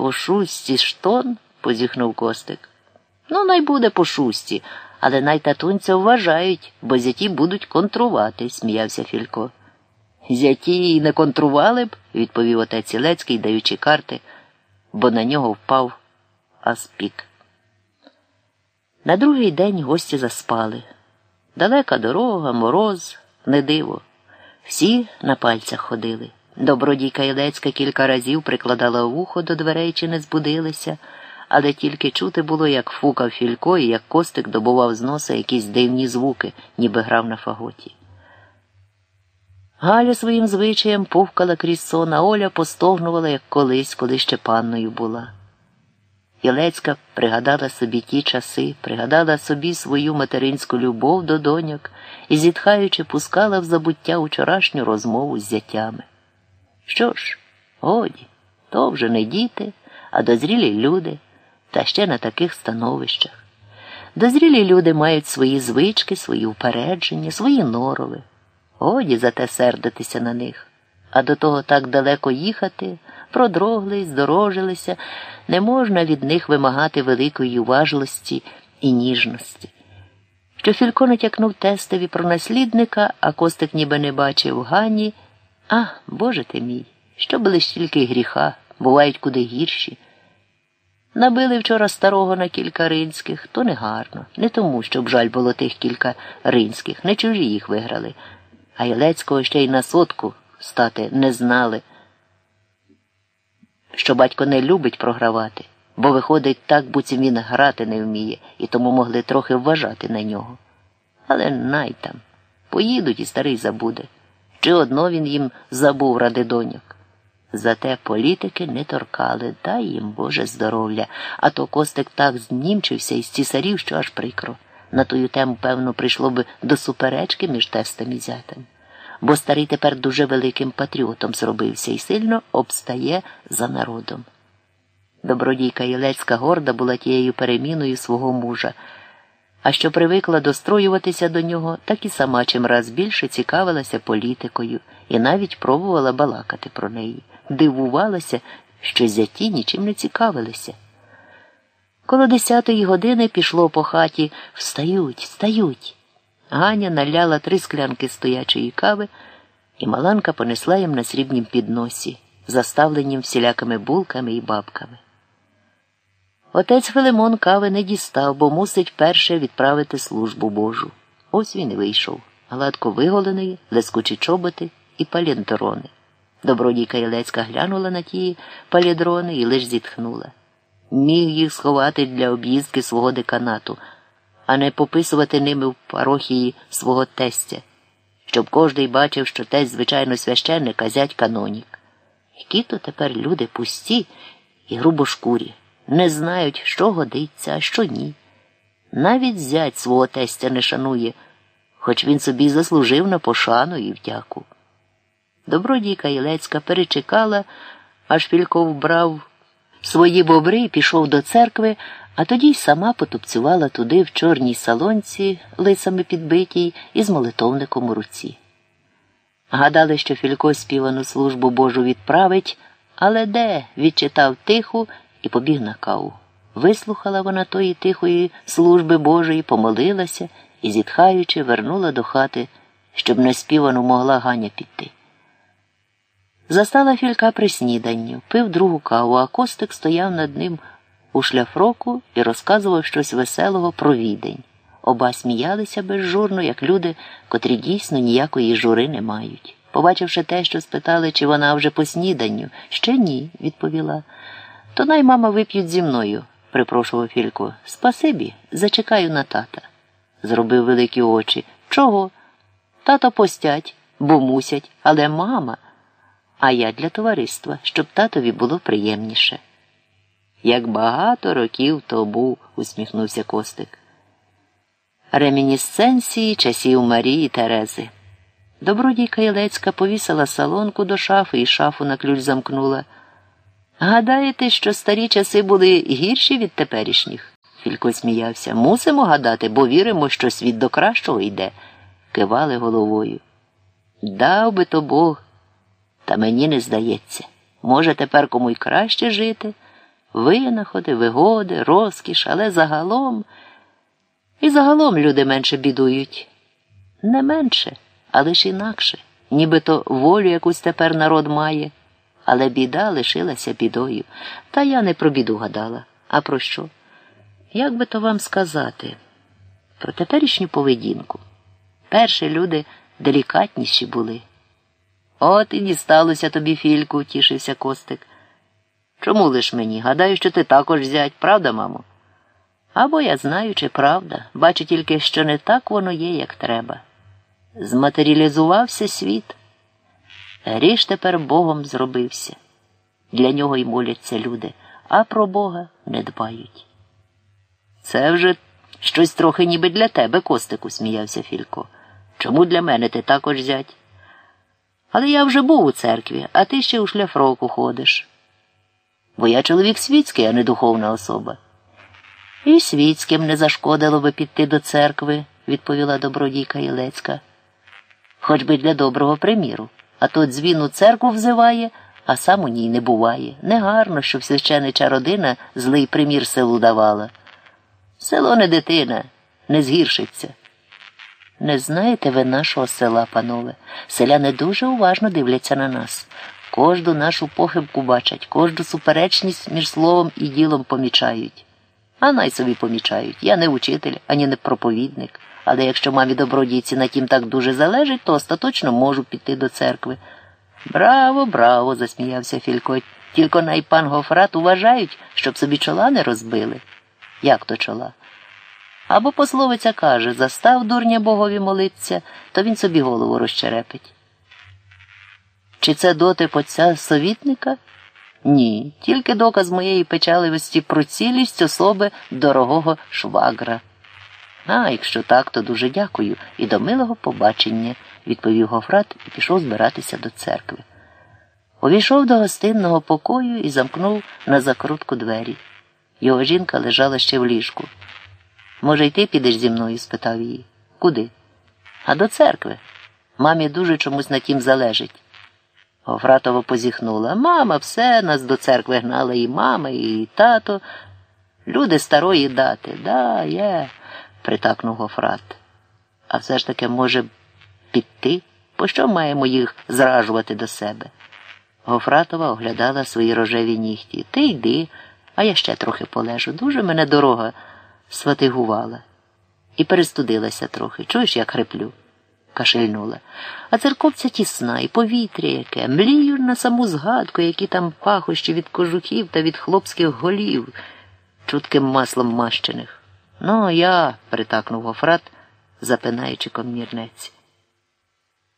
По шусті штон, позіхнув Костик. Ну, най буде по шусті, але най татунця вважають, бо зяті будуть контрувати, сміявся Філько. Зяті і не контрували б, відповів отець Ілецький, даючи карти, бо на нього впав аспік. На другий день гості заспали. Далека дорога, мороз, не диво. Всі на пальцях ходили. Добродійка Ілецька кілька разів прикладала вухо до дверей, чи не збудилися, але тільки чути було, як фукав Філько і як костик добував з носа якісь дивні звуки, ніби грав на фаготі. Галя своїм звичаєм повкала крізь сон, а Оля постогнувала, як колись, коли ще панною була. Ілецька пригадала собі ті часи, пригадала собі свою материнську любов до доньок і, зітхаючи, пускала в забуття вчорашню розмову з зятями. Що ж, годі, то вже не діти, а дозрілі люди, та ще на таких становищах. Дозрілі люди мають свої звички, свої упередження, свої норови. Годі зате сердитися на них, а до того так далеко їхати, продрогли, здорожилися, не можна від них вимагати великої уважності і ніжності. Що Філько натякнув тестові про наслідника, а Костик ніби не бачив Гані. А, Боже ти мій, що були ж тільки гріха, бувають куди гірші. Набили вчора старого на кілька ринських, то не гарно, не тому, щоб жаль було тих кілька ринських, не чужі їх виграли, а Ілецького ще й на сотку стати не знали, що батько не любить програвати, бо виходить так, буцім він грати не вміє, і тому могли трохи вважати на нього. Але най там, поїдуть і старий забуде. Чи одно він їм забув ради доньок. Зате політики не торкали, дай їм Боже здоров'я, а то Костик так знімчився із цісарів, що аж прикро. На тую тему, певно, прийшло би до суперечки між тестом і зятем. Бо старий тепер дуже великим патріотом зробився і сильно обстає за народом. Добродійка Єлецька горда була тією переміною свого мужа а що привикла достроюватися до нього, так і сама чимраз більше цікавилася політикою і навіть пробувала балакати про неї, дивувалася, що зяті нічим не цікавилися. Коло десятої години пішло по хаті Встають, встають. Ганя наляла три склянки стоячої кави, і Маланка понесла їм на срібнім підносі, заставленім всілякими булками і бабками. Отець Филимон кави не дістав, бо мусить перше відправити службу Божу. Ось він вийшов, гладко виголений, лескучі чоботи і паліндрони. Добродійка Ілецька глянула на ті палідрони і лиш зітхнула. Міг їх сховати для об'їздки свого деканату, а не пописувати ними в парохії свого тестя, щоб кожний бачив, що тесть, звичайно, священник, а зять канонік. Які то тепер люди пусті і грубошкурі не знають, що годиться, а що ні. Навіть зять свого тестя не шанує, хоч він собі заслужив на пошану і вдяку. Добродійка Ілецька перечекала, аж Філько вбрав свої бобри і пішов до церкви, а тоді й сама потупцювала туди в чорній салонці, лисами підбитій, із молитовником у руці. Гадали, що Філько співану службу Божу відправить, але де відчитав тиху і побіг на каву. Вислухала вона тої тихої служби Божої, помолилася і, зітхаючи, вернула до хати, щоб неспівану могла Ганя піти. Застала філька при сніданню, пив другу каву, а костик стояв над ним у шляфроку і розказував щось веселого про відень. Оба сміялися безжурно, як люди, котрі дійсно ніякої жури не мають. Побачивши те, що спитали, чи вона вже по сніданню, ще ні, відповіла. То най мама вип'ють зі мною, припрошував Філько. Спасибі, зачекаю на тата. Зробив великі очі. Чого? Тата постять, бо мусять, але мама. А я для товариства, щоб татові було приємніше. Як багато років тому, усміхнувся Костик. Ремінісценції часів Марії Терези. Добродійка Ілецька повісила салонку до шафи і шафу на ключ замкнула. Гадаєте, що старі часи були гірші від теперішніх? Філько сміявся. Мусимо гадати, бо віримо, що світ до кращого йде, кивали головою. Дав би то Бог, та мені не здається. Може, тепер кому й краще жити. Винаходи, вигоди, розкіш, але загалом. І загалом люди менше бідують. Не менше, а лише інакше. Нібито волю якусь тепер народ має. Але біда лишилася бідою. Та я не про біду гадала. А про що? Як би то вам сказати? Про теперішню поведінку. Перші люди делікатніші були. От і дісталося тобі, Фільку, тішився Костик. Чому лиш мені? Гадаю, що ти також зять, правда, мамо? Або я знаю, чи правда, бачу тільки, що не так воно є, як треба. Зматеріалізувався світ. Гріш тепер Богом зробився. Для нього й моляться люди, а про Бога не дбають. Це вже щось трохи ніби для тебе, Костику, сміявся Філько. Чому для мене ти також зять? Але я вже був у церкві, а ти ще у шляфроку ходиш. Бо я чоловік світський, а не духовна особа. І світським не зашкодило би піти до церкви, відповіла добродійка Єлецька. Хоч би для доброго приміру. А то дзвін у церкву взиває, а сам у ній не буває. Негарно, щоб священича родина злий примір селу давала. Село не дитина, не згіршиться. Не знаєте ви нашого села, панове. Селяни дуже уважно дивляться на нас. Кожну нашу похибку бачать, кожну суперечність між словом і ділом помічають. А най собі помічають. Я не учитель, ані не проповідник. Але якщо мамі добродійці на тім так дуже залежить, то остаточно можу піти до церкви. Браво, браво, засміявся Філько. Тільки най пан Гофрат уважають, щоб собі чола не розбили. Як то чола? Або пословиця каже застав дурня богові молиться, то він собі голову розчерепить. Чи це дотип отця совітника? Ні, тільки доказ моєї печаливості про цілість особи дорогого швагра. А якщо так, то дуже дякую і до милого побачення, відповів Гофрат і пішов збиратися до церкви. Увійшов до гостинного покою і замкнув на закрутку двері. Його жінка лежала ще в ліжку. Може, й ти підеш зі мною? спитав її. Куди? А до церкви. Мамі дуже чомусь на тім залежить. Гофратова позіхнула. Мама, все нас до церкви гнала і мама, і тато. Люди старої дати. Да, є, притакнув Гофрат. А все ж таки, може, піти? Пощо маємо їх зражувати до себе? Гофратова оглядала свої рожеві нігті. Ти йди, а я ще трохи полежу. Дуже мене дорога сватигувала. І перестудилася трохи. Чуєш, як хриплю? кашельнула. А церковця тісна, і повітря яке, млію на саму згадку, які там пахощі від кожухів та від хлопських голів, чутким маслом мащених. Ну, я, притакнув Гофрат, запинаючи комірнець.